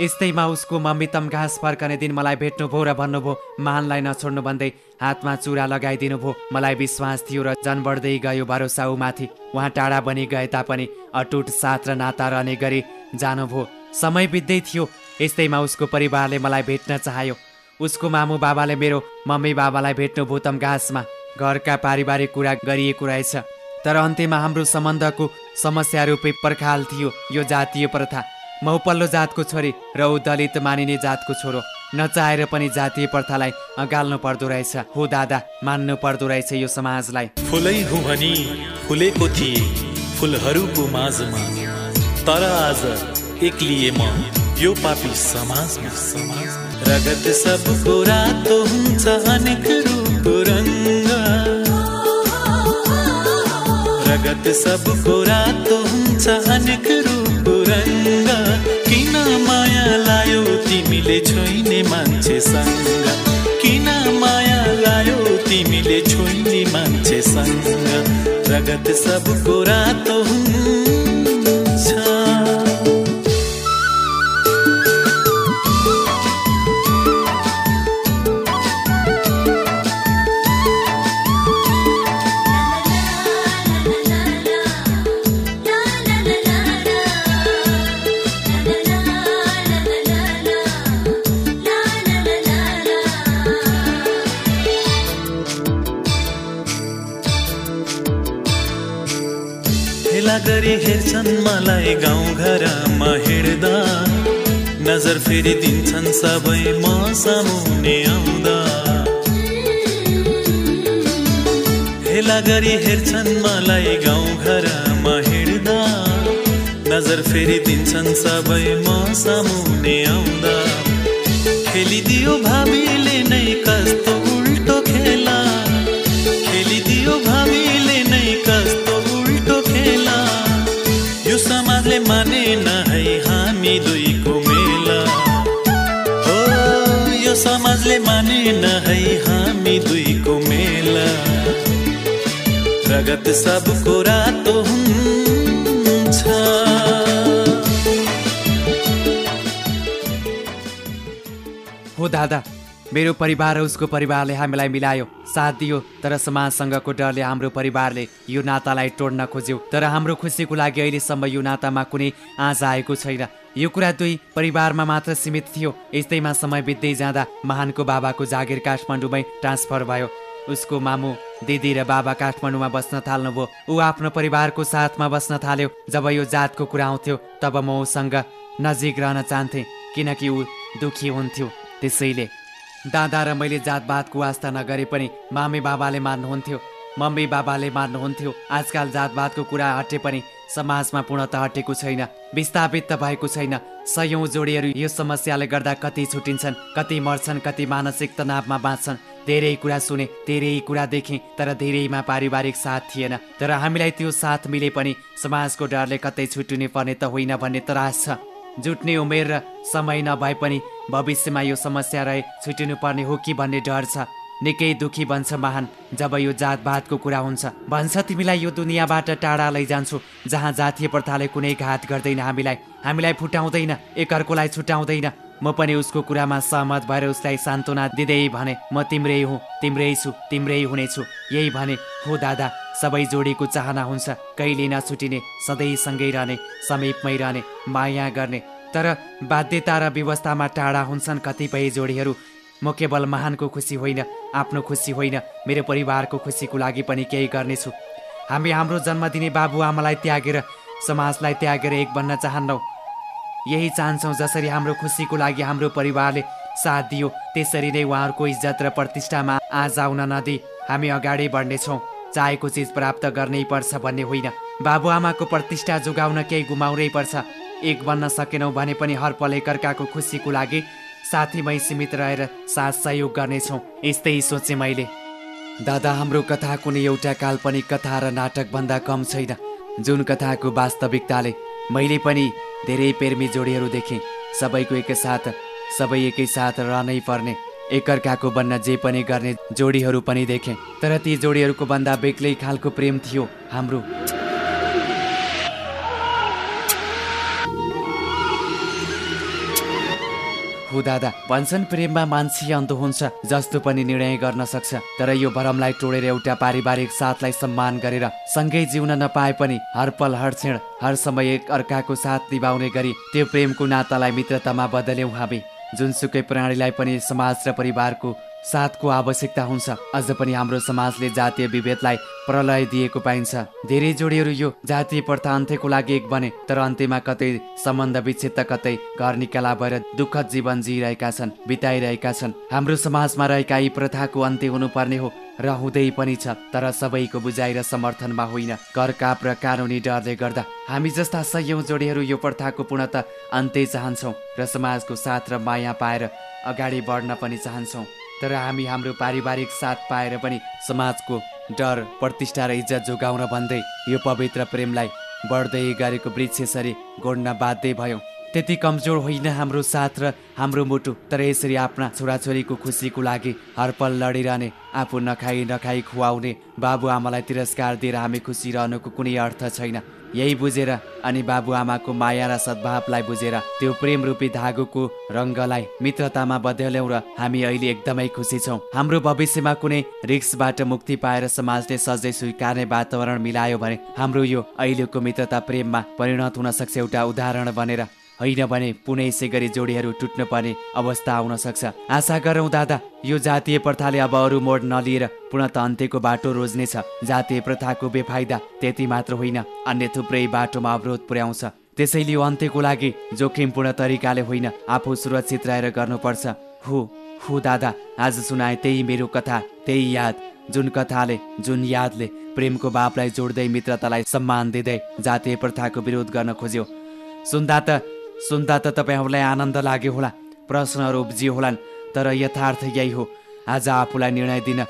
यस्तैमा उसको मम्मी तम घाँस फर्कने दिन मलाई भेट्नुभयो र भन्नुभयो महानलाई नछोड्नु भन्दै हातमा चुरा लगाइदिनु भयो। मलाई विश्वास थियो र जन बढ्दै गयो भरोसा उमाथि। उहाँ टाढा बनि गए तापनि अटुट साथ र नाता रहने गरी जानुभयो। समय बित्दै थियो। यस्तैमा उसको परिवारले मलाई भेट्न चाह्यो। उसको मामु बाबाले मेरो मम्मी बाबालाई भेट्नुभयो तम घाँसमा घरका पारिवारिक कुरा गरिएको रहेछ। तर अन्त्यमा हाम्रो सम्बन्धको समस्या रूपे पर्खाल थियो। यो जातीय प्रथा। म उपल्लो जातको छोरी र ऊ दलित मानिने जातको छोरो। नचाहेर पनि जातीय प्रथालाई अगाल्नु पर्दो रहेछ। हो दादा मान्नु पर्दो रहेछ यो समाजलाई। फुलै भनी फुलेको थिए फुलहरूको माझमा। तर आज एक्लिए म यो पापी समाजमा। समाजमा रगत सबको रातो हुन्छ अनेक रूप रङ्ग। रगत सबको रातो सबको रातो गरी हेर्छन् मलाई गाउँघरमा हिँड्दा। नजर फेरि दिन्छन् सबै म सामुने आउँदा। हेला गरी हेर्छन् मलाई गाउँघरमा हिँड्दा। नजर फेरि दिन्छन् सबै म सामुने आउँदा। खेलिदियो भावीले है हामी दुईको मेला। रगत सबको रातो हुन्छ। हो दादा मेरो परिवार र उसको परिवारले हामीलाई मिलायो। साथ दियो तर समाजसँगको डरले हाम्रो परिवारले यो नातालाई तोड्न खोज्यो। तर हाम्रो खुसीको लागि अहिलेसम्म यो नातामा कुनै आँच आएको छैन। यो कुरा दुई परिवारमा मात्र सीमित थियो। यस्तैमा समय बित्दै जाँदा महानको बाबाको जागिर काठमाडौँमै ट्रान्सफर भयो। उसको मामु दिदी र बाबा काठमाडौँमा बस्न थाल्नुभयो। ऊ आफ्नो परिवारको साथमा बस्न थाल्यो। जब यो जातको कुरा आउँथ्यो तब म उसँग नजिक रहन चाहन्थेँ किनकि ऊ दुखी हुन्थ्यो त्यसैले। दादा र मैले जातपातको वास्ता नगरे पनि मामी बाबाले मान्नुहुन्थ्यो। मम्मी बाबाले मान्नुहुन्थ्यो। आजकल जातपातको कुरा हटे पनि समाजमा पूर्णत हटेको छैन विस्थापित त भएको छैन। सयौँ जोडीहरू यो समस्याले गर्दा कति छुटिन्छन् कति मर्छन् कति मानसिक तनावमा बाँच्छन्। धेरै कुरा सुने धेरै कुरा देखेँ तर धेरैमा पारिवारिक साथ थिएन। तर हामीलाई त्यो साथ मिले पनि समाजको डरले कतै छुटिनु पर्ने त होइन भन्ने त्रास छ। जुट्ने उमेर र समय नभए पनि भविष्यमा यो समस्या रहे छुटिनु पर्ने हो कि भन्ने डर छ। निकै दुखी बन्छ महान जब यो जातभातको कुरा हुन्छ। भन्छ तिमीलाई यो दुनियाँबाट टाढा लैजान्छु जहाँ जातीय प्रथाले कुनै घात गर्दैन हामीलाई। हामीलाई फुटाउँदैन एकअर्कोलाई छुटाउँदैन। म पनि उसको कुरामा सहमत भएर उसलाई सान्त्वना दिँदै भने म तिम्रै हुँ तिम्रै छु तिम्रै हुनेछु। यही भने हो दादा सबै जोडीको चाहना हुन्छ। कहिले नछुटिने सधैँ सँगै रहने समीपमै रहने माया गर्ने। तर बाध्यता र व्यवस्थामा टाढा हुन्छन् कतिपय जोडीहरू। म केवल महानको खुसी होइन आफ्नो खुसी होइन मेरो परिवारको खुसीको लागि पनि केही गर्नेछु। हामी हाम्रो जन्म दिने बाबुआमालाई त्यागेर समाजलाई त्यागेर एक बन्न चाहन्नौ। यही चाहन्छौँ जसरी हाम्रो खुसीको लागि हाम्रो परिवारले साथ दियो त्यसरी नै उहाँहरूको इज्जत र प्रतिष्ठामा आज आउन नदिई हामी अगाडि बढ्नेछौँ। चाहेको चिज प्राप्त गर्नै पर्छ भन्ने होइन। बाबुआमाको प्रतिष्ठा जोगाउन केही गुमाउनै पर्छ। एक बन्न सकेनौँ भने पनि हर पल एकअर्काको खुसीको लागि साथीमै सीमित रहेर साथ सहयोग गर्नेछौँ यस्तै सोचेँ मैले। दादा हाम्रो कथा कुनै एउटा काल्पनिक कथा र नाटक भन्दा कम छैन। जुन कथाको वास्तविकताले मैले पनि धेरै प्रेमी जोडीहरू देखेँ। सबैको एकसाथ सबै एकैसाथ रहनै पर्ने एकअर्काको बन्न जे पनि गर्ने जोडीहरू पनि देखेँ। तर ती जोडीहरूको भन्दा बेग्लै खालको प्रेम थियो हाम्रो। दादा भन्छन् प्रेममा मान्छे अन्त हुन्छ जस्तो पनि निर्णय गर्न सक्छ। तर यो भरमलाई तोडेर एउटा पारिवारिक साथलाई सम्मान गरेर सँगै जिउन नपाए पनि हर पल हर क्षण हर समय एक अर्काको साथ निभाउने गरी त्यो प्रेमको नातालाई मित्रतामा बदल्यौँ हामी। जुनसुकै प्राणीलाई पनि समाज र परिवारको साथको आवश्यकता हुन्छ। अझ पनि हाम्रो समाजले जातीय विभेदलाई प्रलय दिएको पाइन्छ। धेरै जोडीहरू यो जातीय प्रथा अन्त्यको लागि एक बने तर अन्त्यमा कतै सम्बन्ध विच्छेद त कतै घर निकाला भएर दुःखद जीवन जिइरहेका छन् बिताइरहेका छन्। हाम्रो समाजमा रहेका यी प्रथाको अन्त्य हुनुपर्ने हो र हुँदै पनि छ तर सबैको बुझाइ र समर्थनमा होइन। काप र कानुनी डरले गर्दा हामी जस्ता सयौँ जोडीहरू यो प्रथाको पूर्णत अन्त्य चाहन्छौँ र समाजको साथ र माया पाएर अगाडि बढ्न पनि चाहन्छौँ। तर हामी हाम्रो पारिवारिक साथ पाएर पनि समाजको डर प्रतिष्ठा र इज्जत जोगाउन भन्दै यो पवित्र प्रेमलाई बढ्दै गरेको वृक्षसरी गोड्न बाध्य भयौँ। त्यति कमजोर होइन हाम्रो साथ र हाम्रो मुटु। तर यसरी आफ्ना छोराछोरीको खुसीको लागि हरपल लडिरहने आफू नखाई नखाई खुवाउने बाबुआमालाई तिरस्कार दिएर हामी खुसी रहनुको कुनै अर्थ छैन। यही बुझेर अनि बाबुआमाको माया र सद्भावलाई बुझेर त्यो प्रेम रूपी धागोको रङ्गलाई मित्रतामा बदल्यौँ र हामी अहिले एकदमै खुसी छौँ। हाम्रो भविष्यमा कुनै रिक्सबाट मुक्ति पाएर समाजले सजै स्वीकार्ने वातावरण मिलायो भने हाम्रो यो अहिलेको मित्रता प्रेममा परिणत हुन सक्छ एउटा उदाहरण बनेर होइन भने पुनः यसै गरी जोडीहरू टुट्न पर्ने अवस्था आउन सक्छ। आशा गरौँ दादा यो जातीय प्रथाले अब अरू मोड नलिएर पूर्णत अन्त्यको बाटो रोज्नेछ। जातीय प्रथाको बेफाइदा त्यति मात्र होइन अन्य थुप्रै बाटोमा अवरोध पुर्याउँछ। त्यसैले यो अन्त्यको लागि जोखिमपूर्ण तरिकाले होइन आफू सुरक्षित रहेर गर्नुपर्छ। हो हो दादा आज सुनाए त्यही मेरो कथा त्यही याद। जुन कथाले जुन यादले प्रेमको बापलाई जोड्दै मित्रतालाई सम्मान दिँदै जातीय प्रथाको विरोध गर्न खोज्यो। सुन्दा त सुन्दा त तपाईँहरूलाई आनन्द लाग्यो होला प्रश्नहरू उब्जियो होलान् तर यथार्थ यही हो। आज आफूलाई निर्णय दिन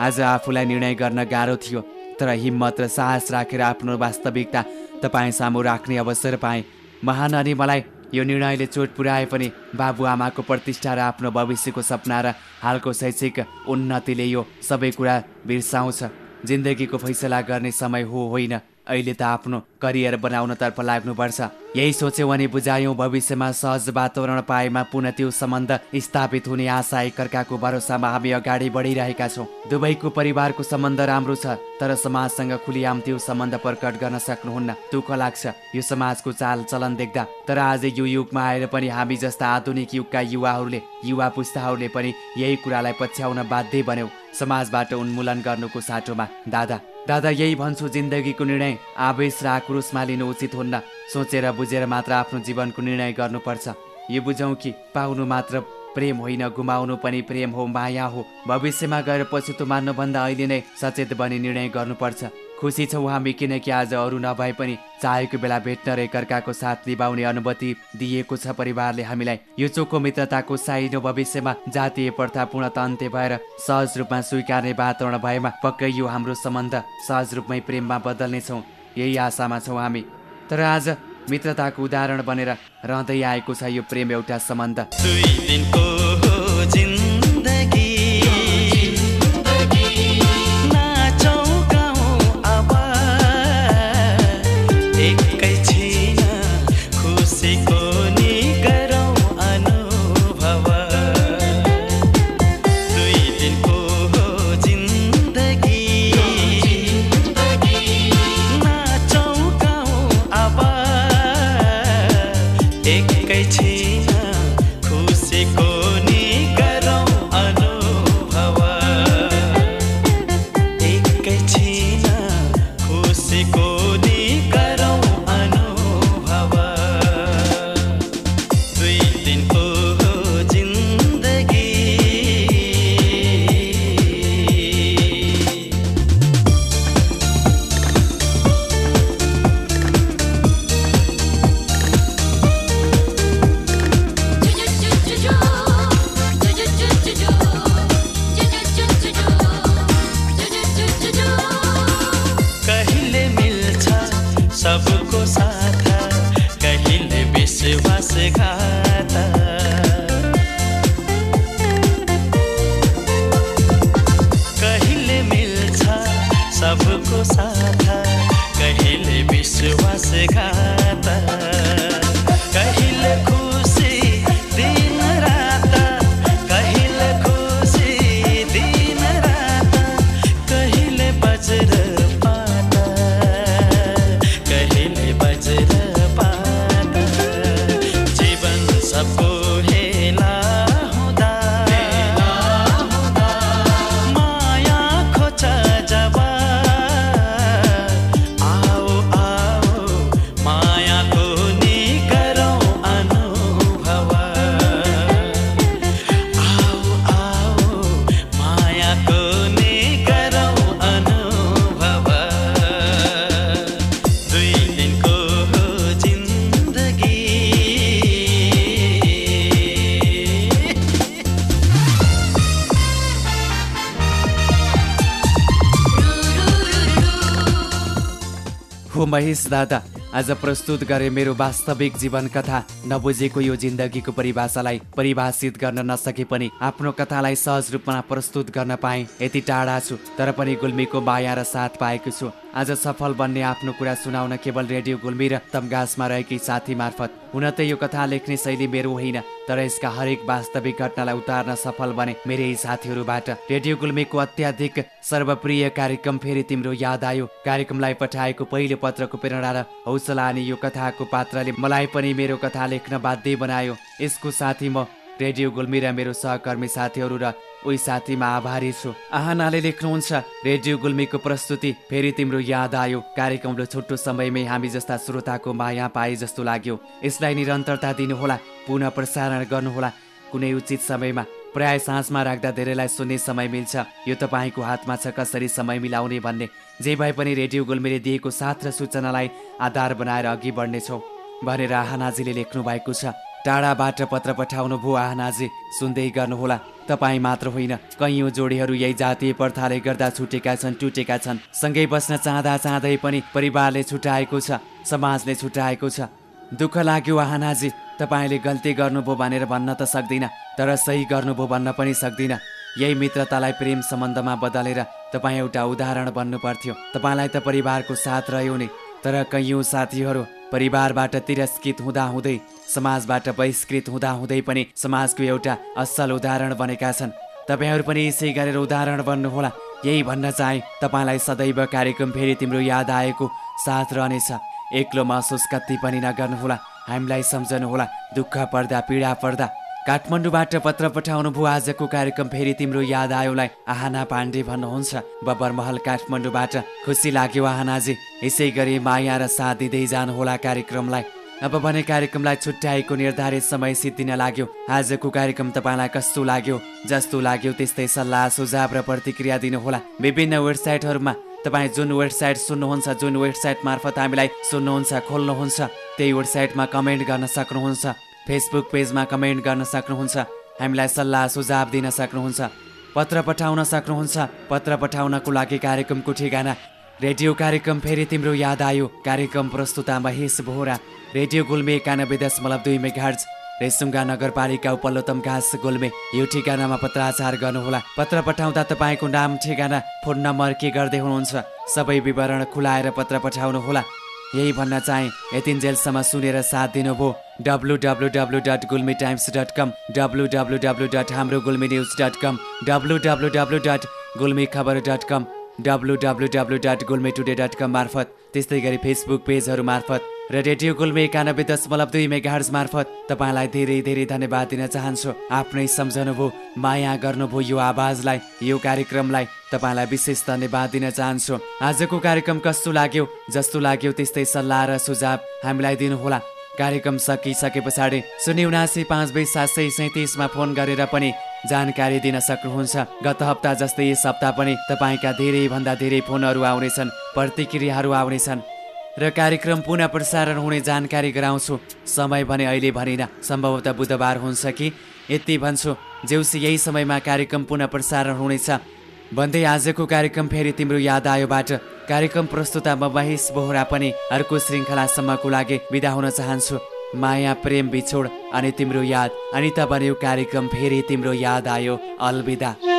आज आफूलाई निर्णय गर्न गाह्रो थियो तर हिम्मत र साहस राखेर आफ्नो वास्तविकता तपाईँ सामु राख्ने अवसर पाएँ। महान अनि मलाई यो निर्णयले चोट पुर्याए पनि बाबुआमाको प्रतिष्ठा र आफ्नो भविष्यको सपना र हालको शैक्षिक उन्नतिले यो सबै कुरा बिर्साउँछ। जिन्दगीको फैसला गर्ने समय हो होइन। अहिले त आफ्नो करियर बनाउनतर्फ लाग्नुपर्छ। यही सोच्यौँ अनि बुझायौँ भविष्यमा सहज वातावरण पाएमा पुनः त्यो सम्बन्ध स्थापित हुने आशा एकअर्काको भरोसामा हामी अगाडि बढिरहेका छौँ। दुवैको परिवारको सम्बन्ध राम्रो छ तर समाजसँग खुलिआम त्यो सम्बन्ध प्रकट गर्न सक्नुहुन्न। दुःख लाग्छ यो समाजको चाल चलन देख्दा। तर आज यो युगमा आएर पनि हामी जस्ता आधुनिक युगका युवाहरूले युवा पुस्ताहरूले पनि यही कुरालाई पछ्याउन बाध्य बन्यौँ। समाजबाट उन्मूलन गर्नुको साटोमा दादा। दादा यही भन्छु जिन्दगीको निर्णय आवेश र आक्रोशमा लिनु उचित हुन्न। सोचेर बुझेर मात्र आफ्नो जीवनको निर्णय गर्नुपर्छ। यो बुझौँ कि पाउनु मात्र प्रेम होइन गुमाउनु पनि प्रेम हो माया हो। भविष्यमा गएर पछुतो मान्नुभन्दा अहिले नै सचेत बनी निर्णय गर्नुपर्छ। खुसी छौँ हामी किनकि आज अरू नभए पनि चाहेको बेला भेट्न र एकअर्काको साथ निभाउने अनुमति दिएको छ परिवारले हामीलाई। यो चोखो मित्रताको साइनो भविष्यमा जातीय प्रथा पूर्णत अन्त्य भएर सहज रूपमा स्वीकार्ने वातावरण भएमा पक्कै यो हाम्रो सम्बन्ध सहज रूपमै प्रेममा बदल्नेछौँ यही आशामा छौँ हामी। तर आज मित्रताको उदाहरण बनेर रहँदै आएको छ यो प्रेम एउटा सम्बन्ध। साथा कहिले विश्वासघात? कहिले खु हो महेश दादा आज प्रस्तुत गरे मेरो वास्तविक जीवन कथा नबुझेको यो जिन्दगीको परिभाषालाई परिभाषित गर्न नसके पनि आफ्नो कथालाई सहज रूपमा प्रस्तुत गर्न पाएँ। यति टाढा छु तर पनि गुल्मीको माया र साथ पाएको छु। आज सफल बन्ने आफ्नो कुरा सुनाउन केवल रेडियो गुल्मी र तमगासमा रहेकी साथी मार्फत। हुन त यो कथा लेख्ने शैली मेरो होइन तर यसका हरेक वास्तविक घटनालाई उतार्न सफल बने मेरै साथीहरूबाट। रेडियो गुल्मीको अत्याधिक सर्वप्रिय कार्यक्रम फेरि तिम्रो याद आयो। कार्यक्रमलाई पठाएको पहिलो पत्रको प्रेरणा र अनि यो कथाको पात्रले मलाई पनि मेरो कथा लेख्न बाध्य बनायो। यसको साथी म रेडियो गुल्मी र मेरो सहकर्मी साथीहरू र उही साथीमा आभारी छु। आहानाले लेख्नुहुन्छ रेडियो गुल्मीको प्रस्तुति फेरि तिम्रो याद आयो। कार्यक्रमले छोटो समयमै हामी जस्ता श्रोताको माया पाए जस्तो लाग्यो। यसलाई निरन्तरता दिनुहोला पुनः प्रसारण गर्नुहोला। कुनै उचित समयमा प्राय साँझमा राख्दा धेरैलाई सुन्ने समय मिल्छ। यो तपाईँको हातमा छ कसरी समय मिलाउने भन्ने। जे भए पनि रेडियो गुल्मीले दिएको साथ र सूचनालाई आधार बनाएर अघि बढ्नेछौँ। भनेर आहानाजीले लेख्नु भएको छ। टाढाबाट पत्र पठाउनु भो आहनाजी सुन्दै गर्नुहोला। तपाईँ मात्र होइन कैयौँ जोडीहरू यही जातीय प्रथाले गर्दा छुटेका छन् टुटेका छन्। सँगै बस्न चाहँदा चाहँदै पनि परिवारले छुट्याएको छ समाजले छुट्याएको छ। दुःख लाग्यो आहनाजी। तपाईँले गल्ती गर्नुभयो भनेर भन्न त सक्दिनँ तर सही गर्नुभयो भन्न पनि सक्दिनँ। यही मित्रतालाई प्रेम सम्बन्धमा बदलेर तपाईँ एउटा उदाहरण बन्नु पर्थ्यो तपाईँलाई त परिवारको साथ रह्यो नि तर कैयौँ साथीहरू परिवारबाट तिरस्कृत हुँदाहुँदै समाजबाट बहिष्कृत हुँदाहुँदै पनि समाजको एउटा असल उदाहरण बनेका छन्। तपाईँहरू पनि यसै गरेर उदाहरण बन्नुहोला। यही भन्न चाहे तपाईँलाई सदैव कार्यक्रम फेरि तिम्रो याद आएको साथ रहनेछ। एक्लो महसुस कति पनि नगर्नुहोला। हामीलाई सम्झनुहोला। दुःख पर्दा पीडा पर्दा। काठमाडौँबाट पत्र पठाउनु भयो आजको कार्यक्रम फेरि तिम्रो याद आयोलाई आहाना पाण्डे भन्नुहुन्छ। बबरमहल काठमाडौँबाट खुसी लाग्यो आहानाजी। यसै गरी माया र साथ दिँदै जानुहोला कार्यक्रमलाई। अब भने कार्यक्रमलाई छुट्याएको निर्धारित समय सिद्धिन लाग्यो। आजको कार्यक्रम तपाईँलाई कस्तो लाग्यो जस्तो लाग्यो त्यस्तै सल्लाह सुझाव र प्रतिक्रिया दिनुहोला। विभिन्न वेबसाइटहरूमा तपाईँ जुन वेबसाइट सुन्नुहुन्छ जुन वेबसाइट मार्फत हामीलाई सुन्नुहुन्छ खोल्नुहुन्छ त्यही वेबसाइटमा कमेन्ट गर्न सक्नुहुन्छ फेसबुक पेजमा कमेन्ट गर्न सक्नुहुन्छ हामीलाई सल्लाह सुझाव दिन सक्नुहुन्छ पत्र पठाउन सक्नुहुन्छ पत्र पठाउनको लागि कार्यक्रमको ठेगाना रेडियो कार्यक्रम फेरि तिम्रो याद आयो कार्यक्रम प्रस्तुता महेश बोहरा रेडियो गुल्मे एकानब्बे दशमलव दुई मेघार्ज रेसुङ्गा नगरपालिका उपल्लोतम घाँस गुल्मे यो ठेगानामा पत्राचार गर्नुहोला। पत्र पठाउँदा तपाईँको नाम ठेगाना फोन नम्बर के गर्दै हुनुहुन्छ सबै विवरण खुलाएर पत्र पठाउनुहोला। यही भन्न चाहे यतिन्जेलसम्म सुनेर साथ दिनुभयो। W W W dot Gulmi Times dot com W W W dot हाम्रो Gulmi news dot com W W W dot Gulmi खबर dot com W W W dot Gulmi today dot com मार्फत त्यस्तै गरी Facebook पेजहरू मार्फत। र radio Gulmi एकानब्बे दशमलव दुई मेगाहर्ज मार्फत तपाईँलाई धेरै धेरै धन्यवाद दिन चाहन्छु। आफ्नै सम्झनुभयो माया गर्नुभयो यो आवाजलाई यो कार्यक्रमलाई तपाईँलाई विशेष धन्यवाद दिन चाहन्छु। आजको कार्यक्रम कस्तो लाग्यो जस्तो लाग्यो त्यस्तै सल्लाह र सुझाव हामीलाई दिनुहोला। कार्यक्रम सकिसके पछाडि शून्य उनासी पाँच बिस सात सय सैतिसमा फोन गरेर पनि जानकारी दिन सक्नुहुन्छ। गत हप्ता जस्तै यस हप्ता पनि तपाईँका धेरैभन्दा धेरै फोनहरू आउनेछन् प्रतिक्रियाहरू आउनेछन्। र कार्यक्रम पुनः प्रसारण हुने जानकारी गराउँछु। समय भने अहिले भनिन। सम्भवतः बुधबार हुन्छ कि? यति भन्छु। जेउसी यही समयमा कार्यक्रम पुनः प्रसारण हुनेछ। भन्दै आजको कार्यक्रम फेरि तिम्रो याद आयोबाट। कार्यक्रम प्रस्तुता म महेश बोहरा पनि अर्को श्रृङ्खलासम्मको लागि बिदा हुन चाहन्छु। माया प्रेम बिछोड अनि तिम्रो याद। अनि त बन्यो कार्यक्रम फेरि तिम्रो याद आयो। अलविदा।